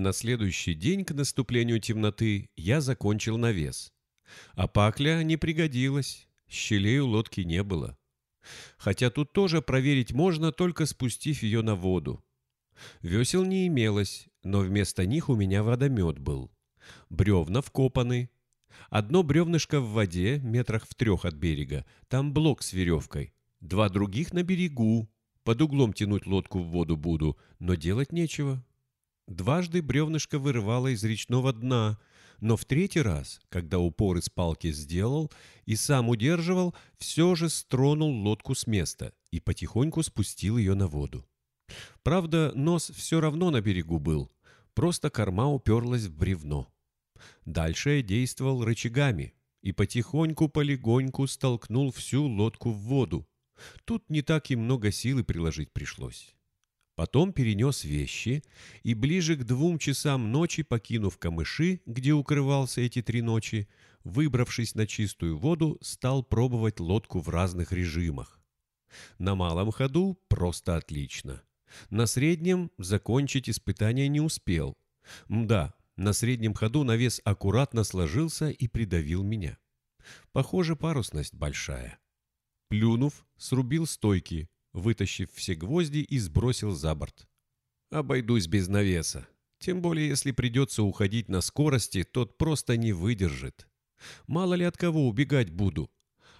На следующий день к наступлению темноты я закончил навес. А пакля не пригодилась, щелей у лодки не было. Хотя тут тоже проверить можно, только спустив ее на воду. Весел не имелось, но вместо них у меня водомет был. Бревна вкопаны. Одно бревнышко в воде, метрах в трех от берега, там блок с веревкой. Два других на берегу. Под углом тянуть лодку в воду буду, но делать нечего. Дважды бревнышко вырывало из речного дна, но в третий раз, когда упор из палки сделал и сам удерживал, все же стронул лодку с места и потихоньку спустил ее на воду. Правда, нос все равно на берегу был, просто корма уперлась в бревно. Дальше я действовал рычагами и потихоньку-полегоньку столкнул всю лодку в воду. Тут не так и много силы приложить пришлось. Потом перенес вещи и ближе к двум часам ночи, покинув камыши, где укрывался эти три ночи, выбравшись на чистую воду, стал пробовать лодку в разных режимах. На малом ходу просто отлично. На среднем закончить испытание не успел. Мда, на среднем ходу навес аккуратно сложился и придавил меня. Похоже, парусность большая. Плюнув, срубил стойки, вытащив все гвозди и сбросил за борт. Обойдусь без навеса. Тем более, если придется уходить на скорости, тот просто не выдержит. Мало ли от кого убегать буду.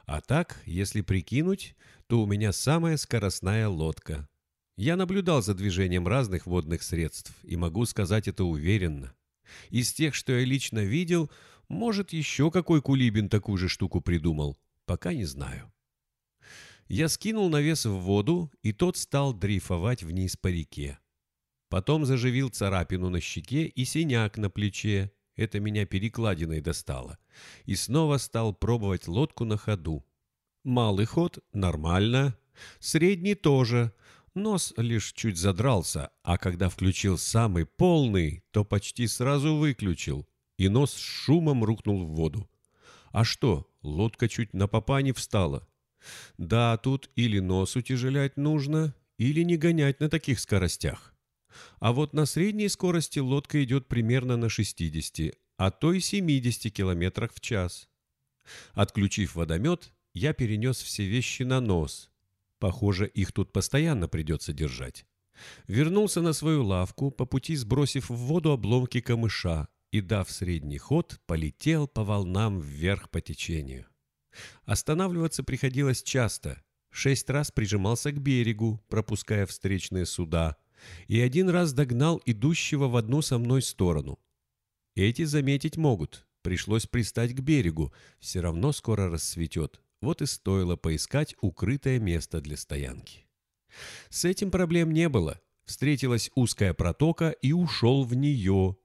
А так, если прикинуть, то у меня самая скоростная лодка. Я наблюдал за движением разных водных средств и могу сказать это уверенно. Из тех, что я лично видел, может, еще какой кулибин такую же штуку придумал. Пока не знаю. Я скинул навес в воду, и тот стал дрейфовать вниз по реке. Потом заживил царапину на щеке и синяк на плече. Это меня перекладиной достало. И снова стал пробовать лодку на ходу. Малый ход – нормально. Средний тоже. Нос лишь чуть задрался, а когда включил самый полный, то почти сразу выключил, и нос с шумом рухнул в воду. А что, лодка чуть на попа не встала. Да, тут или нос утяжелять нужно, или не гонять на таких скоростях. А вот на средней скорости лодка идет примерно на 60, а то и 70 километрах в час. Отключив водомет, я перенес все вещи на нос. Похоже, их тут постоянно придется держать. Вернулся на свою лавку, по пути сбросив в воду обломки камыша и, дав средний ход, полетел по волнам вверх по течению. Останавливаться приходилось часто. Шесть раз прижимался к берегу, пропуская встречные суда, и один раз догнал идущего в одну со мной сторону. Эти заметить могут. Пришлось пристать к берегу, все равно скоро рассветет. Вот и стоило поискать укрытое место для стоянки. С этим проблем не было. Встретилась узкая протока и ушел в нее,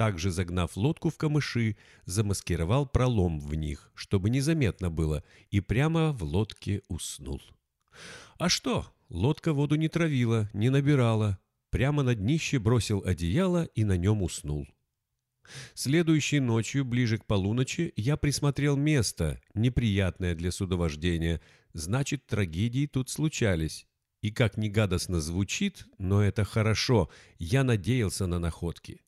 также загнав лодку в камыши, замаскировал пролом в них, чтобы незаметно было, и прямо в лодке уснул. А что, лодка воду не травила, не набирала. Прямо на днище бросил одеяло и на нем уснул. Следующей ночью, ближе к полуночи, я присмотрел место, неприятное для судовождения. Значит, трагедии тут случались. И как негадостно звучит, но это хорошо, я надеялся на находки.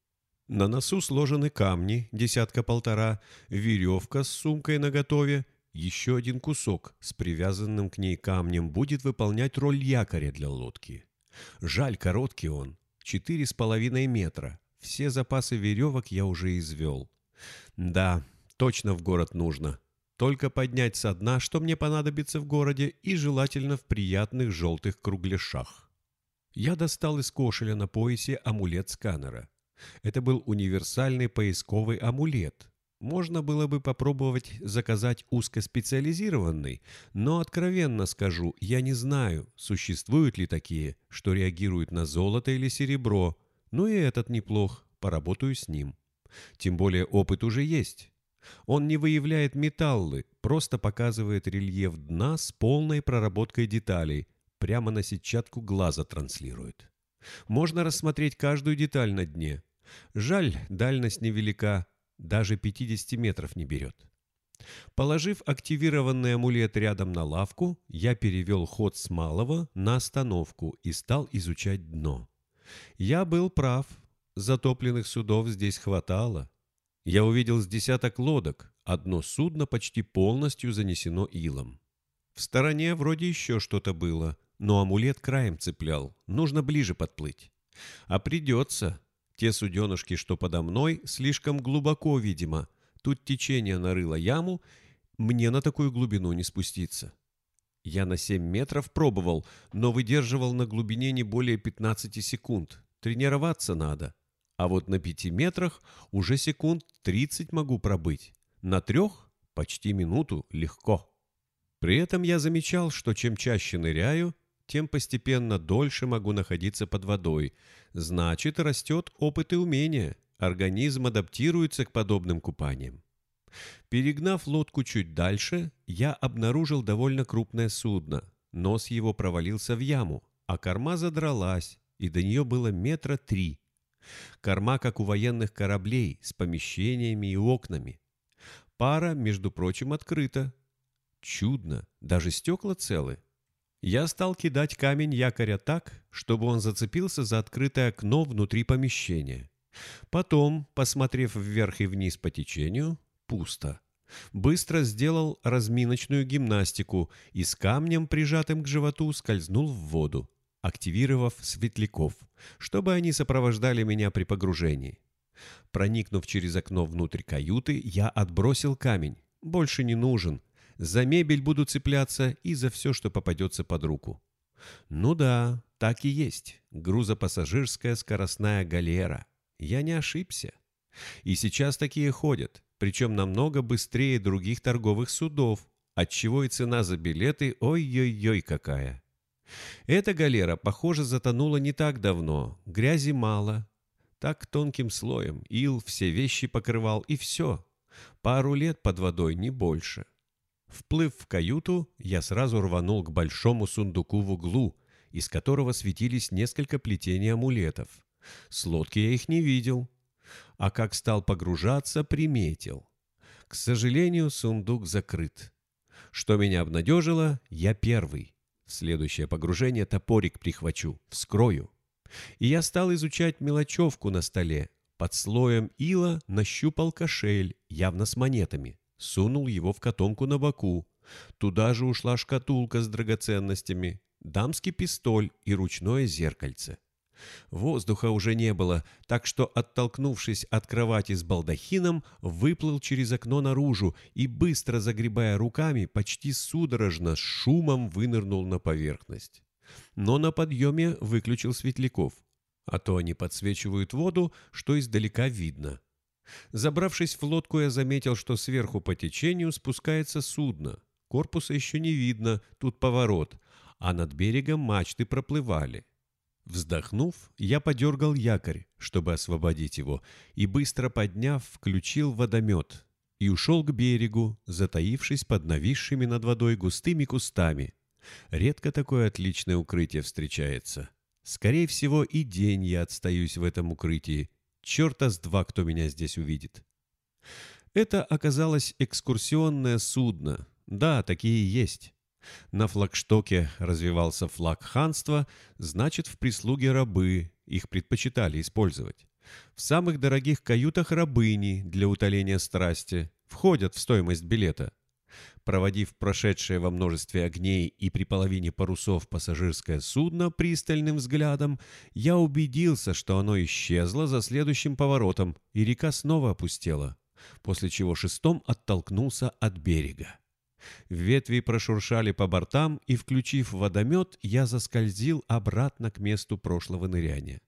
На носу сложены камни, десятка-полтора, веревка с сумкой наготове, еще один кусок с привязанным к ней камнем будет выполнять роль якоря для лодки. Жаль, короткий он, четыре с половиной метра. Все запасы веревок я уже извел. Да, точно в город нужно. Только поднять со дна, что мне понадобится в городе, и желательно в приятных желтых кругляшах. Я достал из кошеля на поясе амулет сканера. Это был универсальный поисковый амулет. Можно было бы попробовать заказать узкоспециализированный, но, откровенно скажу, я не знаю, существуют ли такие, что реагируют на золото или серебро. Ну и этот неплох, поработаю с ним. Тем более опыт уже есть. Он не выявляет металлы, просто показывает рельеф дна с полной проработкой деталей, прямо на сетчатку глаза транслирует. Можно рассмотреть каждую деталь на дне, Жаль, дальность невелика, даже 50 метров не берет. Положив активированный амулет рядом на лавку, я перевел ход с малого на остановку и стал изучать дно. Я был прав. Затопленных судов здесь хватало. Я увидел с десяток лодок, одно судно почти полностью занесено илом. В стороне вроде еще что-то было, но амулет краем цеплял, нужно ближе подплыть. А придется. Те суденышки, что подо мной, слишком глубоко, видимо. Тут течение нарыло яму, мне на такую глубину не спуститься. Я на 7 метров пробовал, но выдерживал на глубине не более 15 секунд. Тренироваться надо. А вот на 5 метрах уже секунд 30 могу пробыть. На трех почти минуту легко. При этом я замечал, что чем чаще ныряю, тем постепенно дольше могу находиться под водой. Значит, растет опыт и умение. Организм адаптируется к подобным купаниям. Перегнав лодку чуть дальше, я обнаружил довольно крупное судно. Нос его провалился в яму, а корма задралась, и до нее было метра три. Корма, как у военных кораблей, с помещениями и окнами. Пара, между прочим, открыта. Чудно, даже стекла целы. Я стал кидать камень якоря так, чтобы он зацепился за открытое окно внутри помещения. Потом, посмотрев вверх и вниз по течению, пусто. Быстро сделал разминочную гимнастику и с камнем, прижатым к животу, скользнул в воду, активировав светляков, чтобы они сопровождали меня при погружении. Проникнув через окно внутрь каюты, я отбросил камень. Больше не нужен, за мебель буду цепляться и за все, что попадется под руку. Ну да, так и есть. Грузопассажирская скоростная галера. Я не ошибся. И сейчас такие ходят, причем намного быстрее других торговых судов, отчего и цена за билеты ой-ой-ой какая. Эта галера, похоже, затонула не так давно, грязи мало. Так тонким слоем ил все вещи покрывал и все. Пару лет под водой, не больше. Вплыв в каюту, я сразу рванул к большому сундуку в углу, из которого светились несколько плетений амулетов. С лодки я их не видел, а как стал погружаться, приметил. К сожалению, сундук закрыт. Что меня обнадежило, я первый. следующее погружение топорик прихвачу, вскрою. И я стал изучать мелочевку на столе. Под слоем ила нащупал кошель, явно с монетами сунул его в котомку на боку. Туда же ушла шкатулка с драгоценностями, дамский пистоль и ручное зеркальце. Воздуха уже не было, так что, оттолкнувшись от кровати с балдахином, выплыл через окно наружу и, быстро загребая руками, почти судорожно, с шумом вынырнул на поверхность. Но на подъеме выключил светляков, а то они подсвечивают воду, что издалека видно. Забравшись в лодку, я заметил, что сверху по течению спускается судно. Корпуса еще не видно, тут поворот, а над берегом мачты проплывали. Вздохнув, я подергал якорь, чтобы освободить его, и, быстро подняв, включил водомет и ушел к берегу, затаившись под нависшими над водой густыми кустами. Редко такое отличное укрытие встречается. Скорее всего, и день я отстаюсь в этом укрытии, Черта с два, кто меня здесь увидит. Это оказалось экскурсионное судно. Да, такие есть. На флагштоке развивался флаг ханства, значит, в прислуге рабы, их предпочитали использовать. В самых дорогих каютах рабыни для утоления страсти входят в стоимость билета. Проводив прошедшее во множестве огней и при половине парусов пассажирское судно пристальным взглядом, я убедился, что оно исчезло за следующим поворотом, и река снова опустела, после чего шестом оттолкнулся от берега. Ветви прошуршали по бортам, и, включив водомет, я заскользил обратно к месту прошлого ныряния.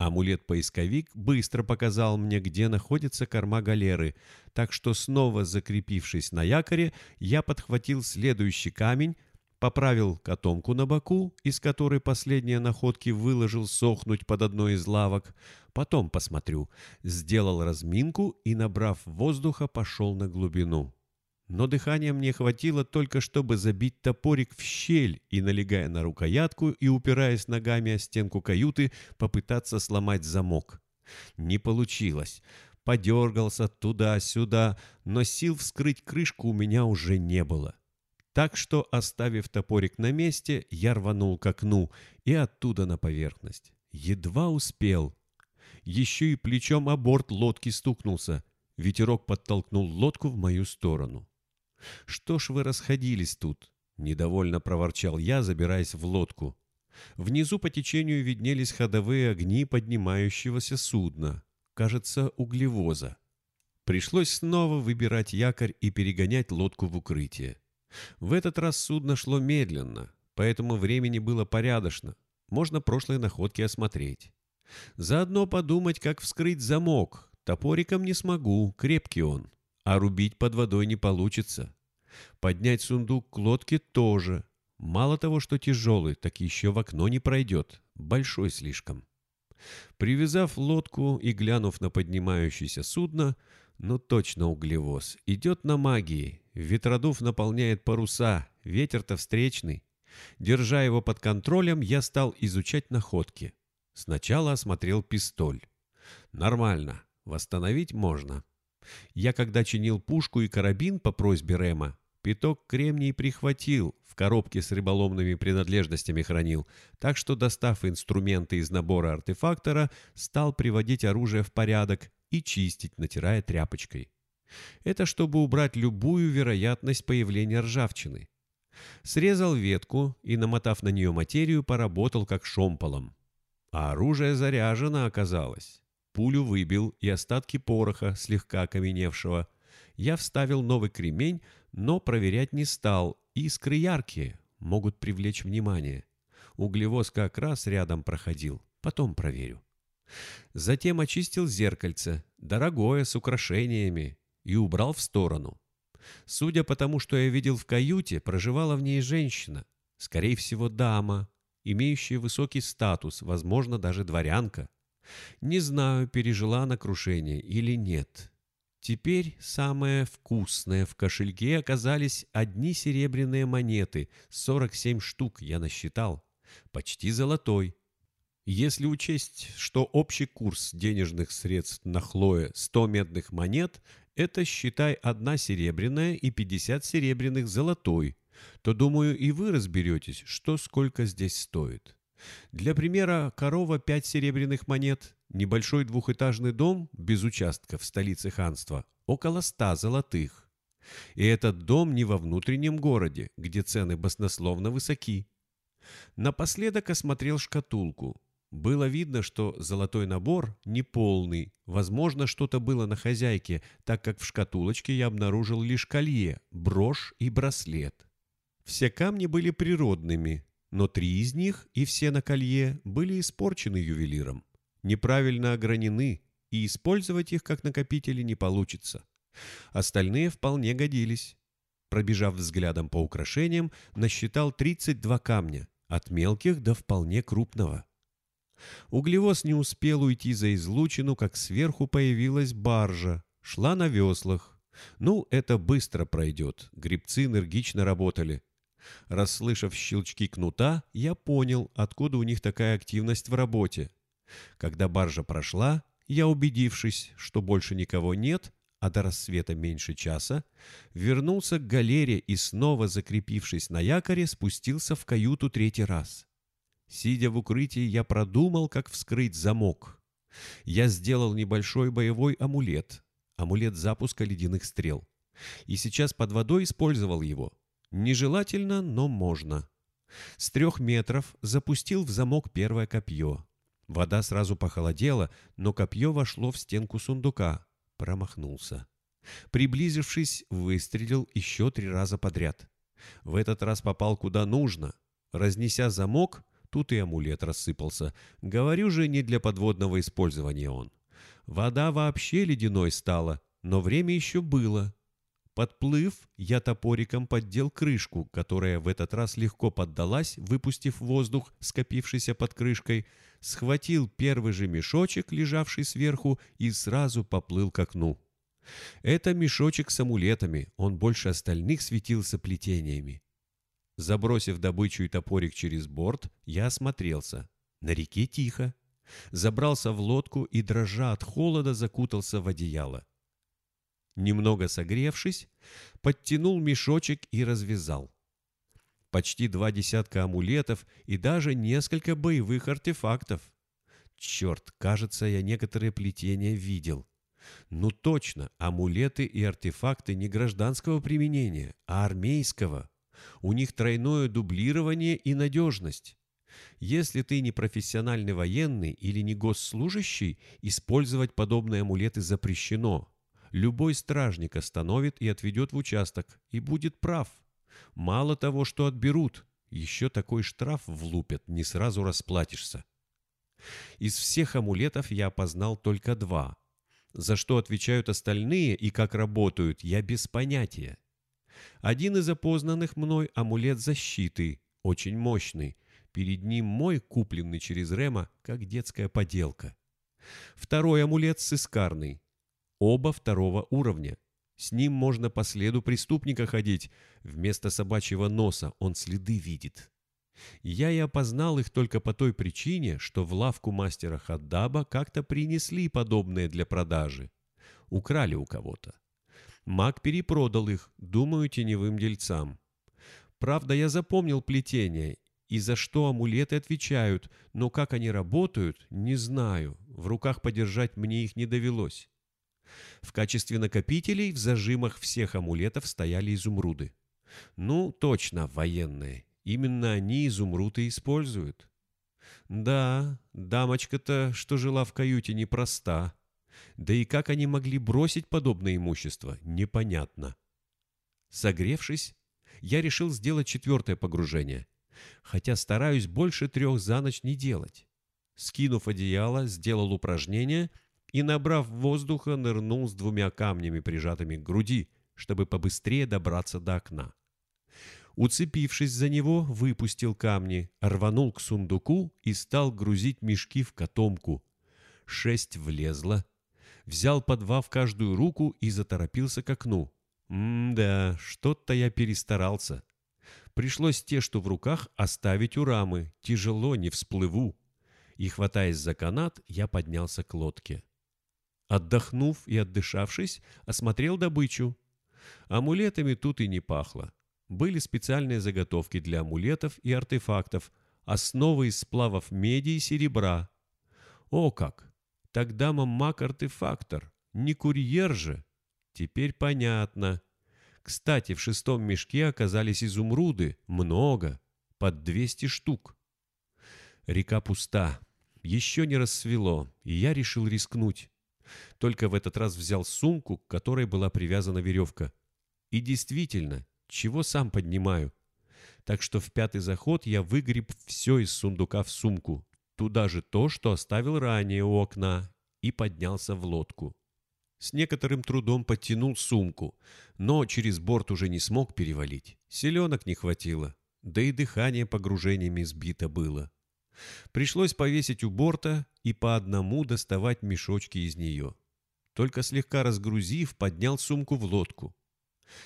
Амулет-поисковик быстро показал мне, где находится корма галеры, так что снова закрепившись на якоре, я подхватил следующий камень, поправил котомку на боку, из которой последние находки выложил сохнуть под одной из лавок, потом посмотрю, сделал разминку и, набрав воздуха, пошел на глубину но дыхания мне хватило только, чтобы забить топорик в щель и, налегая на рукоятку и упираясь ногами о стенку каюты, попытаться сломать замок. Не получилось. Подергался туда-сюда, но сил вскрыть крышку у меня уже не было. Так что, оставив топорик на месте, я рванул к окну и оттуда на поверхность. Едва успел. Еще и плечом о борт лодки стукнулся. Ветерок подтолкнул лодку в мою сторону. «Что ж вы расходились тут?» — недовольно проворчал я, забираясь в лодку. Внизу по течению виднелись ходовые огни поднимающегося судна, кажется, углевоза. Пришлось снова выбирать якорь и перегонять лодку в укрытие. В этот раз судно шло медленно, поэтому времени было порядочно. Можно прошлые находки осмотреть. Заодно подумать, как вскрыть замок. Топориком не смогу, крепкий он. А рубить под водой не получится. Поднять сундук к лодке тоже. Мало того, что тяжелый, так еще в окно не пройдет. Большой слишком. Привязав лодку и глянув на поднимающееся судно, ну точно углевоз. Идет на магии. Ветродув наполняет паруса. Ветер-то встречный. Держа его под контролем, я стал изучать находки. Сначала осмотрел пистоль. Нормально. Восстановить можно. Я когда чинил пушку и карабин по просьбе Рема, пяток кремний прихватил, в коробке с рыболовными принадлежностями хранил, так что, достав инструменты из набора артефактора, стал приводить оружие в порядок и чистить, натирая тряпочкой. Это чтобы убрать любую вероятность появления ржавчины. Срезал ветку и, намотав на нее материю, поработал как шомполом. А оружие заряжено оказалось. Пулю выбил и остатки пороха, слегка окаменевшего. Я вставил новый кремень, но проверять не стал. Искры яркие, могут привлечь внимание. Углевоз как раз рядом проходил. Потом проверю. Затем очистил зеркальце, дорогое, с украшениями, и убрал в сторону. Судя по тому, что я видел в каюте, проживала в ней женщина, скорее всего, дама, имеющая высокий статус, возможно, даже дворянка. Не знаю, пережила она крушение или нет. Теперь самое вкусное в кошельке оказались одни серебряные монеты, 47 штук я насчитал, почти золотой. Если учесть, что общий курс денежных средств на Хлое 100 медных монет, это, считай, одна серебряная и 50 серебряных золотой, то, думаю, и вы разберетесь, что сколько здесь стоит. Для примера, корова 5 серебряных монет, небольшой двухэтажный дом без участка в столице ханства около 100 золотых. И этот дом не во внутреннем городе, где цены баснословно высоки. Напоследок осмотрел шкатулку. Было видно, что золотой набор неполный. Возможно, что-то было на хозяйке, так как в шкатулочке я обнаружил лишь колье, брошь и браслет. Все камни были природными, но три из них и все на колье были испорчены ювелиром, неправильно огранены, и использовать их как накопители не получится. Остальные вполне годились. Пробежав взглядом по украшениям, насчитал 32 камня, от мелких до вполне крупного. Углевоз не успел уйти за излучину, как сверху появилась баржа, шла на веслах. Ну, это быстро пройдет, грибцы энергично работали. Расслышав щелчки кнута, я понял, откуда у них такая активность в работе. Когда баржа прошла, я, убедившись, что больше никого нет, а до рассвета меньше часа, вернулся к галере и, снова закрепившись на якоре, спустился в каюту третий раз. Сидя в укрытии, я продумал, как вскрыть замок. Я сделал небольшой боевой амулет, амулет запуска ледяных стрел. И сейчас под водой использовал его. Нежелательно, но можно. С трех метров запустил в замок первое копье. Вода сразу похолодела, но копье вошло в стенку сундука. Промахнулся. Приблизившись, выстрелил еще три раза подряд. В этот раз попал куда нужно. Разнеся замок, Тут и амулет рассыпался. Говорю же, не для подводного использования он. Вода вообще ледяной стала, но время еще было. Подплыв, я топориком поддел крышку, которая в этот раз легко поддалась, выпустив воздух, скопившийся под крышкой, схватил первый же мешочек, лежавший сверху, и сразу поплыл к окну. Это мешочек с амулетами, он больше остальных светился плетениями. Забросив добычу и топорик через борт, я осмотрелся. На реке тихо. Забрался в лодку и, дрожа от холода, закутался в одеяло. Немного согревшись, подтянул мешочек и развязал. Почти два десятка амулетов и даже несколько боевых артефактов. Черт, кажется, я некоторые плетения видел. Ну точно, амулеты и артефакты не гражданского применения, а армейского. У них тройное дублирование и надежность. Если ты не профессиональный военный или не госслужащий, использовать подобные амулеты запрещено. Любой стражник остановит и отведет в участок, и будет прав. Мало того, что отберут, еще такой штраф влупят, не сразу расплатишься. Из всех амулетов я опознал только два. За что отвечают остальные и как работают, я без понятия. Один из опознанных мной амулет защиты, очень мощный. Перед ним мой, купленный через Рема, как детская поделка. Второй амулет сыскарный. Оба второго уровня. С ним можно по следу преступника ходить. Вместо собачьего носа он следы видит. Я и опознал их только по той причине, что в лавку мастера Хаддаба как-то принесли подобные для продажи. Украли у кого-то. Маг перепродал их, думаю, теневым дельцам. Правда, я запомнил плетение, и за что амулеты отвечают, но как они работают, не знаю. В руках подержать мне их не довелось. В качестве накопителей в зажимах всех амулетов стояли изумруды. Ну, точно, военные. Именно они изумруды используют. Да, дамочка-то, что жила в каюте, непроста. Да и как они могли бросить подобное имущество, непонятно. Согревшись, я решил сделать четвертое погружение, хотя стараюсь больше трех за ночь не делать. Скинув одеяло, сделал упражнение и, набрав воздуха, нырнул с двумя камнями, прижатыми к груди, чтобы побыстрее добраться до окна. Уцепившись за него, выпустил камни, рванул к сундуку и стал грузить мешки в котомку. Шесть влезло. Взял по два в каждую руку и заторопился к окну. М-да, что-то я перестарался. Пришлось те, что в руках, оставить у рамы. Тяжело, не всплыву. И, хватаясь за канат, я поднялся к лодке. Отдохнув и отдышавшись, осмотрел добычу. Амулетами тут и не пахло. Были специальные заготовки для амулетов и артефактов, основы из сплавов меди и серебра. О как! Тогда маг-артефактор, не курьер же. Теперь понятно. Кстати, в шестом мешке оказались изумруды, много, под 200 штук. Река пуста, еще не рассвело, и я решил рискнуть. Только в этот раз взял сумку, к которой была привязана веревка. И действительно, чего сам поднимаю? Так что в пятый заход я выгреб все из сундука в сумку, туда же то, что оставил ранее у окна, и поднялся в лодку. С некоторым трудом подтянул сумку, но через борт уже не смог перевалить. Селенок не хватило, да и дыхание погружениями сбито было. Пришлось повесить у борта и по одному доставать мешочки из нее. Только слегка разгрузив, поднял сумку в лодку.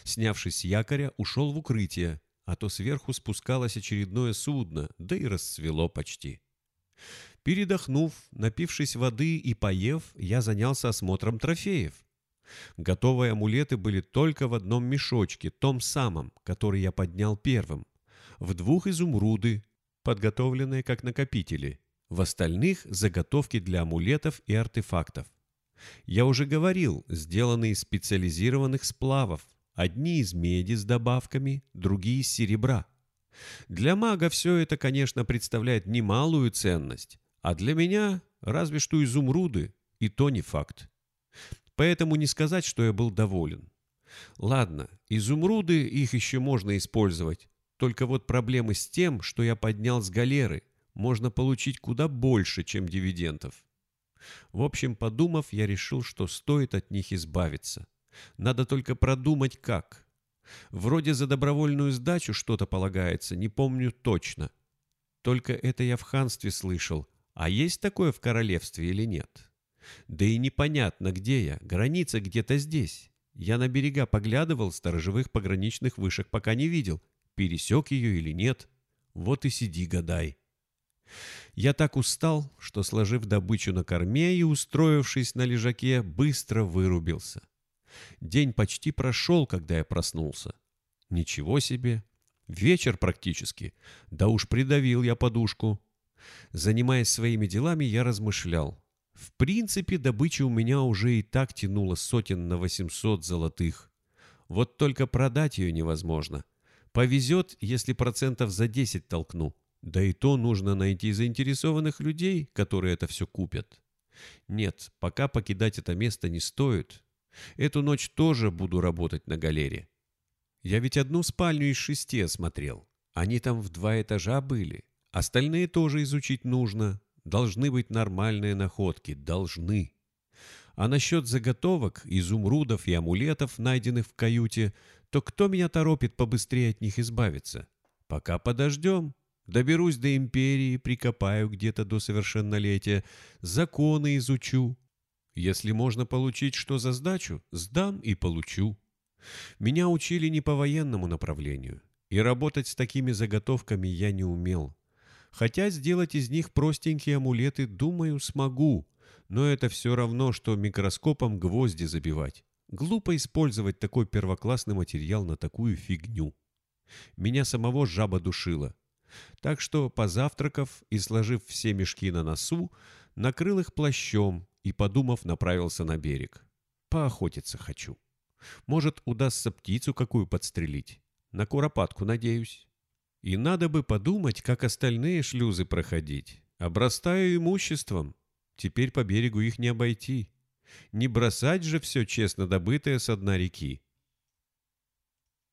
Снявшись с якоря, ушел в укрытие, а то сверху спускалось очередное судно, да и расцвело почти. Передохнув, напившись воды и поев, я занялся осмотром трофеев. Готовые амулеты были только в одном мешочке, том самом, который я поднял первым. В двух изумруды, подготовленные как накопители. В остальных – заготовки для амулетов и артефактов. Я уже говорил, сделанные из специализированных сплавов. Одни из меди с добавками, другие из серебра. Для мага все это, конечно, представляет немалую ценность, а для меня разве что изумруды, и то не факт. Поэтому не сказать, что я был доволен. Ладно, изумруды их еще можно использовать, только вот проблемы с тем, что я поднял с галеры, можно получить куда больше, чем дивидендов. В общем, подумав, я решил, что стоит от них избавиться. Надо только продумать, как. Вроде за добровольную сдачу что-то полагается, не помню точно. Только это я в ханстве слышал, а есть такое в королевстве или нет? Да и непонятно, где я, граница где-то здесь. Я на берега поглядывал, сторожевых пограничных вышек пока не видел, пересек ее или нет. Вот и сиди, гадай. Я так устал, что, сложив добычу на корме и устроившись на лежаке, быстро вырубился. День почти прошел, когда я проснулся. Ничего себе. Вечер практически. Да уж придавил я подушку. Занимаясь своими делами, я размышлял. В принципе, добыча у меня уже и так тянула сотен на 800 золотых. Вот только продать ее невозможно. Повезет, если процентов за 10 толкну. Да и то нужно найти заинтересованных людей, которые это все купят. Нет, пока покидать это место не стоит. Эту ночь тоже буду работать на галере. Я ведь одну спальню из шести осмотрел. Они там в два этажа были. Остальные тоже изучить нужно. Должны быть нормальные находки. Должны. А насчет заготовок, изумрудов и амулетов, найденных в каюте, то кто меня торопит побыстрее от них избавиться? Пока подождем. Доберусь до империи, прикопаю где-то до совершеннолетия, законы изучу. Если можно получить что за сдачу, сдам и получу. Меня учили не по военному направлению, и работать с такими заготовками я не умел. Хотя сделать из них простенькие амулеты, думаю, смогу, но это все равно, что микроскопом гвозди забивать. Глупо использовать такой первоклассный материал на такую фигню. Меня самого жаба душила. Так что, позавтракав и сложив все мешки на носу, накрыл их плащом и, подумав, направился на берег. Поохотиться хочу. Может, удастся птицу какую подстрелить. На куропатку надеюсь. И надо бы подумать, как остальные шлюзы проходить. Обрастаю имуществом. Теперь по берегу их не обойти. Не бросать же все честно добытое с дна реки.